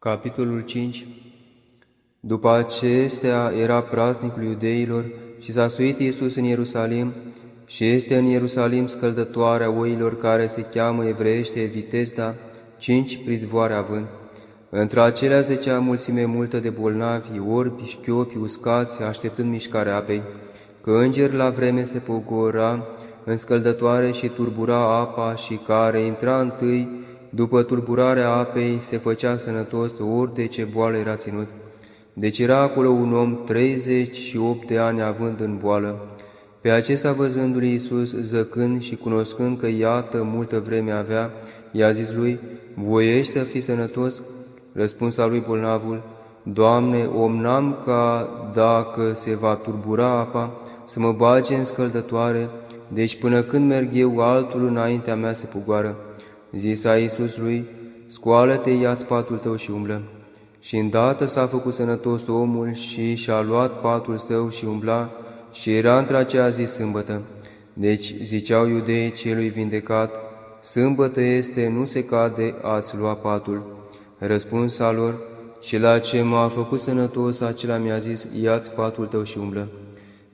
Capitolul 5 După acestea era praznicul iudeilor și s-a suit Iisus în Ierusalim și este în Ierusalim scăldătoarea oilor care se cheamă evreiește Vitezda, cinci pridvoare având. Între acelea zecea mulțime multă de bolnavi, orbi, șchiopi, uscați, așteptând mișcarea apei, că înger la vreme se pogora în scăldătoare și turbura apa și care intra întâi după tulburarea apei, se făcea sănătos ori de ce boală era ținut. Deci era acolo un om 38 de ani având în boală. Pe acesta văzându-l Iisus, zăcând și cunoscând că iată multă vreme avea, i-a zis lui, Voiești să fii sănătos? Răspunsa lui bolnavul, Doamne, om n-am ca dacă se va turbura apa, să mă bage în scăldătoare, deci până când merg eu, altul înaintea mea se pugoară. Zisa Iisus lui, scoală-te, ia patul tău și umblă. Și îndată s-a făcut sănătos omul și și-a luat patul său și umbla, și era între acea zi sâmbătă. Deci ziceau iudeii celui vindecat, sâmbătă este, nu se cade ați lua patul. Răspunsa lor, cela ce m-a făcut sănătos, acela mi-a zis, ia-ți patul tău și umblă.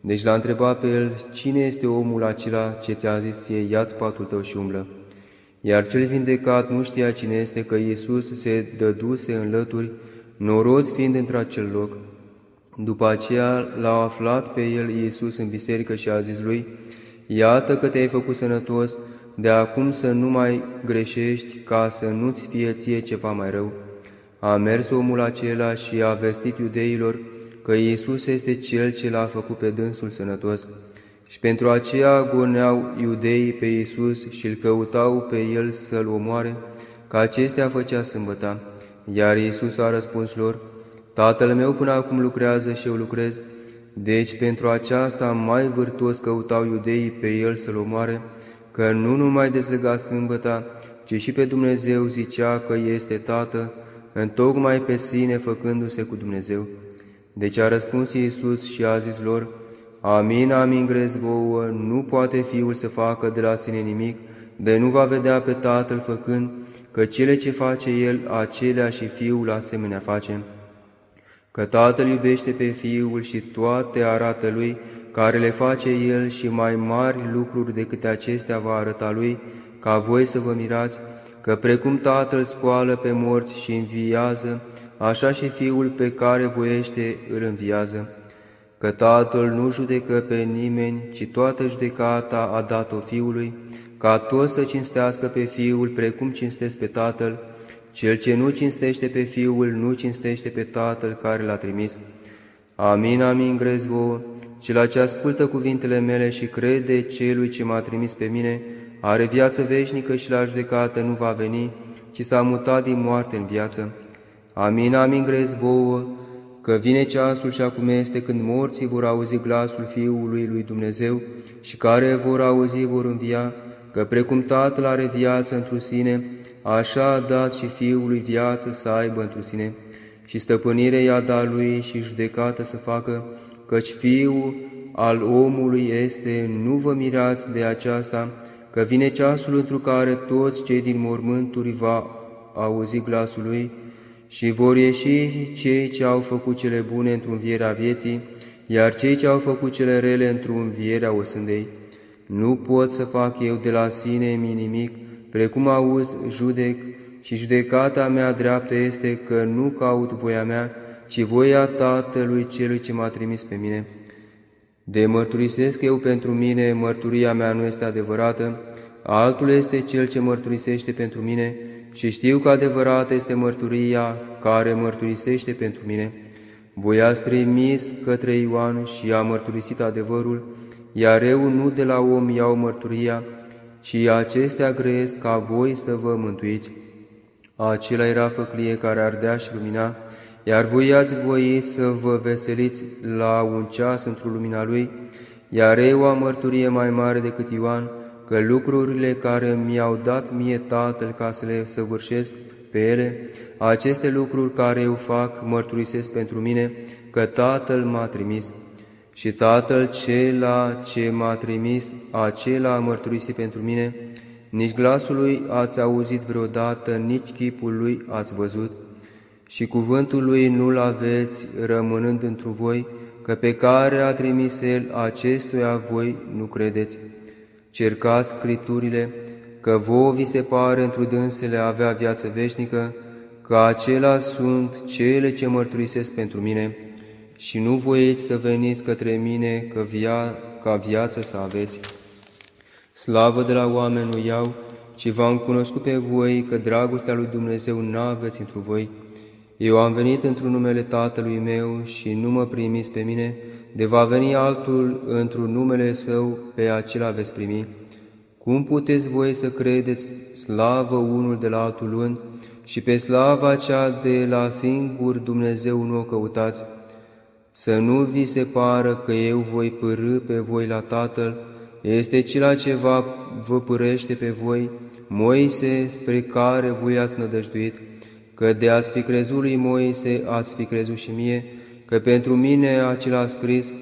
Deci l-a întrebat pe el, cine este omul acela ce ți-a zis ție, ia-ți patul tău și umblă. Iar cel vindecat nu știa cine este că Iisus se dăduse în lături, norod fiind într-acel loc. După aceea l-a aflat pe el Iisus în biserică și a zis lui, Iată că te-ai făcut sănătos, de acum să nu mai greșești, ca să nu-ți fie ție ceva mai rău. A mers omul acela și a vestit iudeilor că Iisus este Cel ce l-a făcut pe dânsul sănătos. Și pentru aceea goneau iudeii pe Iisus și îl căutau pe El să-l omoare, că acestea făcea sâmbăta. Iar Iisus a răspuns lor, Tatăl meu până acum lucrează și eu lucrez, deci pentru aceasta mai vârtos căutau iudeii pe El să-l omoare, că nu numai dezlega sâmbăta, ci și pe Dumnezeu zicea că este Tată, întocmai pe sine făcându-se cu Dumnezeu. Deci a răspuns Iisus și a zis lor, Amin, amin, grez vouă, nu poate Fiul să facă de la sine nimic, de nu va vedea pe Tatăl făcând, că cele ce face El, acelea și Fiul asemenea face. Că Tatăl iubește pe Fiul și toate arată Lui, care le face El și mai mari lucruri decât acestea va arăta Lui, ca voi să vă mirați, că precum Tatăl scoală pe morți și înviază, așa și Fiul pe care voiește îl înviază că Tatăl nu judecă pe nimeni, ci toată judecata a dat-o Fiului, ca toți să cinstească pe Fiul precum cinstesc pe Tatăl, cel ce nu cinstește pe Fiul nu cinstește pe Tatăl care l-a trimis. Amin, amin, grez vouă, cel ce ascultă cuvintele mele și crede celui ce m-a trimis pe mine, are viață veșnică și la judecată nu va veni, ci s-a mutat din moarte în viață. Amin, amin, grez vouă, că vine ceasul și acum este când morții vor auzi glasul Fiului lui Dumnezeu și care vor auzi vor învia, că precum Tatăl are viață întru sine, așa a dat și Fiului viață să aibă întru sine, și stăpânire i-a dat lui și judecată să facă, căci Fiul al omului este, nu vă mirați de aceasta, că vine ceasul întru care toți cei din mormânturi va auzi glasul lui, și vor ieși cei ce au făcut cele bune într-o învierea vieții, iar cei ce au făcut cele rele într-o învierea osândei. Nu pot să fac eu de la sine mi nimic, precum auzi, judec, și judecata mea dreaptă este că nu caut voia mea, ci voia Tatălui Celui ce m-a trimis pe mine. De mărturisesc eu pentru mine, mărturia mea nu este adevărată, altul este cel ce mărturisește pentru mine, și știu că adevărată este mărturia care mărturisește pentru mine. Voi ați trimis către Ioan și a mărturisit adevărul, iar eu nu de la om iau mărturia, ci acestea grăiesc ca voi să vă mântuiți. Acela era făclie care ardea și lumina, iar voi ați voit să vă veseliți la un ceas într-o lumina lui, iar eu am mărturie mai mare decât Ioan, că lucrurile care mi-au dat mie Tatăl ca să le săvârșesc pe ele, aceste lucruri care eu fac mărturisesc pentru mine că Tatăl m-a trimis. Și Tatăl cela ce m-a trimis, acela a mărturisit pentru mine, nici glasul lui ați auzit vreodată, nici chipul lui ați văzut. și cuvântul lui nu-l aveți rămânând întru voi, că pe care a trimis el acestuia voi nu credeți. Cercați scripturile, că vouă vi se pare întru dânsele a avea viață veșnică, că acela sunt cele ce mărturisesc pentru mine, și nu voiți să veniți către mine că via, ca viață să aveți. Slavă de la oameni nu iau, ci v-am cunoscut pe voi că dragostea lui Dumnezeu n-aveți întru voi. Eu am venit într-un numele Tatălui meu și nu mă primiți pe mine, de va veni altul într-un numele Său, pe acela veți primi. Cum puteți voi să credeți slavă unul de la altul luând și pe slava cea de la singur Dumnezeu nu o căutați? Să nu vi se pară că eu voi pârâ pe voi la Tatăl, este cela ce va vă pârește pe voi, Moise, spre care voi ați nădăjduit, că de ați fi crezut lui Moise, ați fi crezut și mie, că pentru mine acela a scris,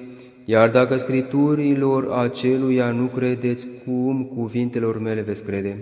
iar dacă scripturilor aceluia nu credeți, cum cuvintelor mele veți crede?'